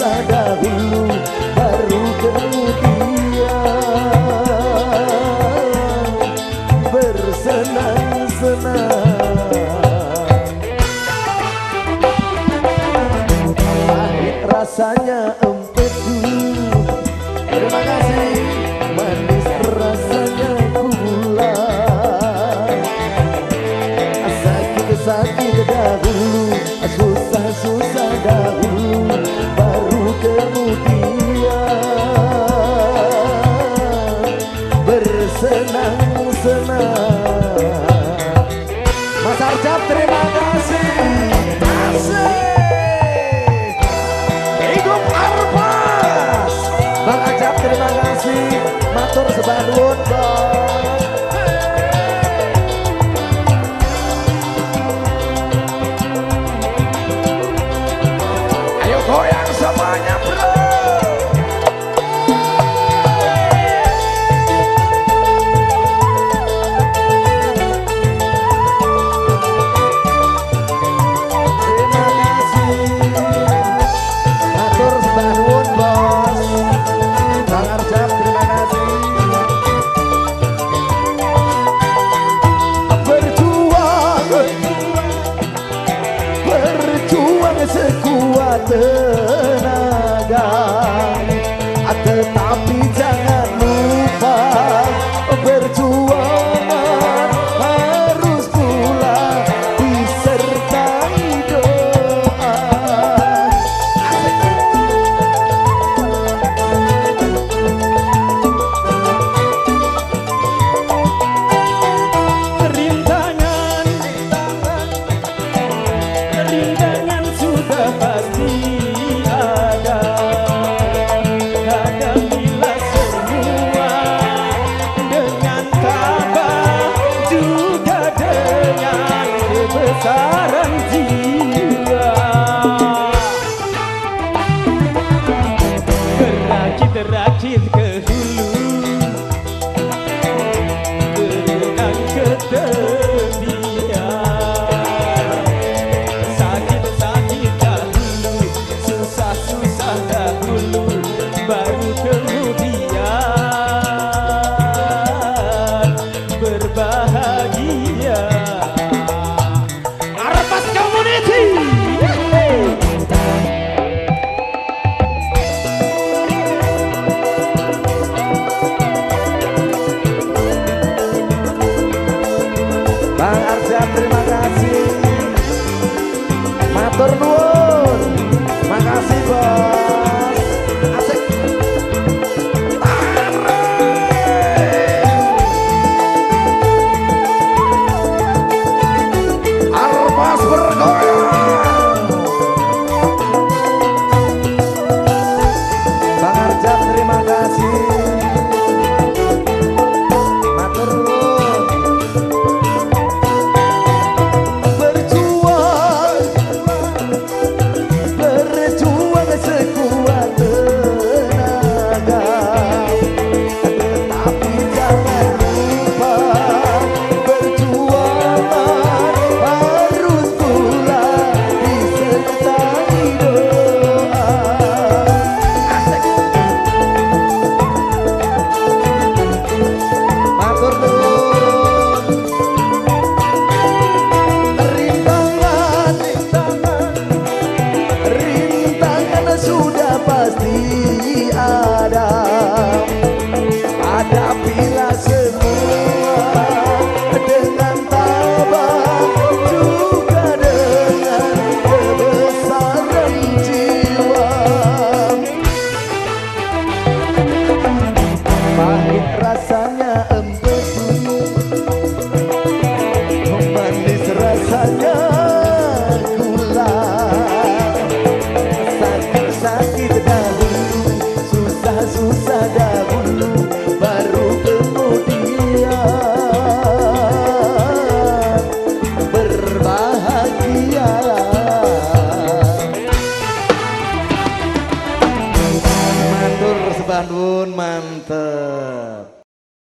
dahulu baru kemudian bersenang-senang. Pahit rasanya Sebar Lun mampir ke hulu. Berenang ke tepian Sakit-sakit dahulu Susah-susah dahulu Baru kemudian. Berbahaya Tur. Makasih, Bos. Asik. Armas bergoyang. Bang terima kasih. rasanya empuk. Manis rasanya gula. Sakit-sakit dahulu susah-susah